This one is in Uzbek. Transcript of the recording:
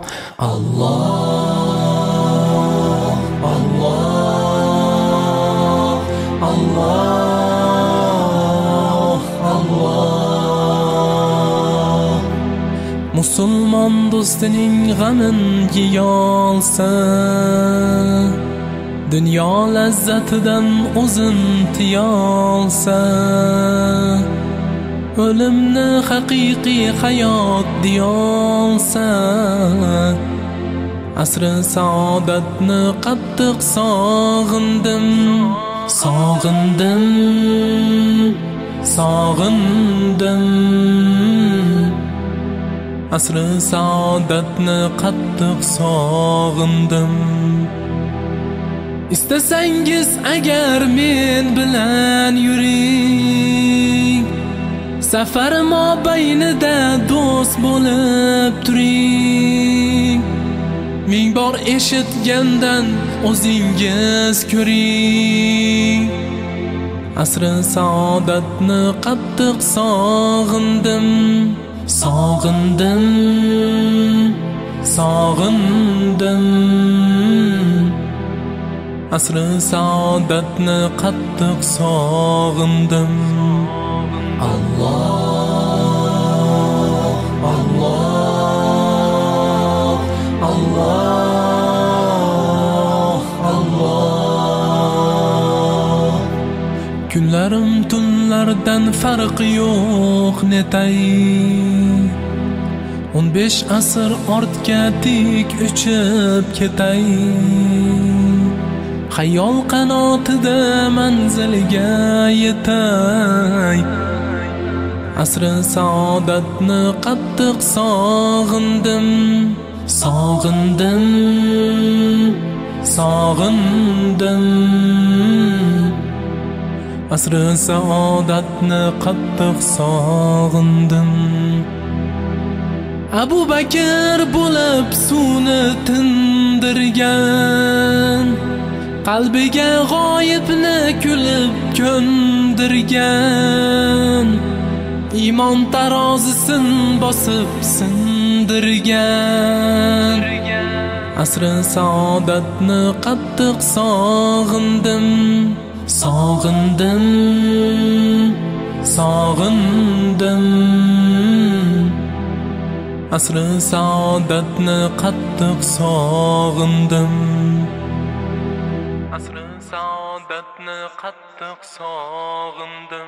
Allah Allah Allah Allah Musulmon do'stining g'amin yeyolsa dunyo lazzatidan o'zin tiyolsa o'limni haqiqiy hayot deyolsan. Asri saodatni qattiq sog'indim. Sog'indim sog'indim. Asri saodatni qattiq sog'indim. Istasangiz agar men bilan yuring safar mobaynida do'st bo'lib turing. Ming bor eshitgandan o'zingiz ko'ring. Asri saodatni qattiq sog'indim sog'indim sog'indim. Asri saodatni qattiq sog'indim. Kunlarim tunlardan farqi yo'q netay. O'n besh asr ortga tik uchib ketay. Xayol qanotida manzilga yetay. Asri saodatni qattiq sog'indim. Sog'indim sog'indim. Asri saodatni qattiq sog'indim. Abu bakr bo'lib suvni tindirgan qalbiga g'oyibni kulib ko'ndirgan. Iymon tarozisin bosib sindirgan. Asri saodatni qattiq sog'indim sog'indim sog'indim. Asri saodatni qattiq sog'indim asri saodatni qattiq sog'indim.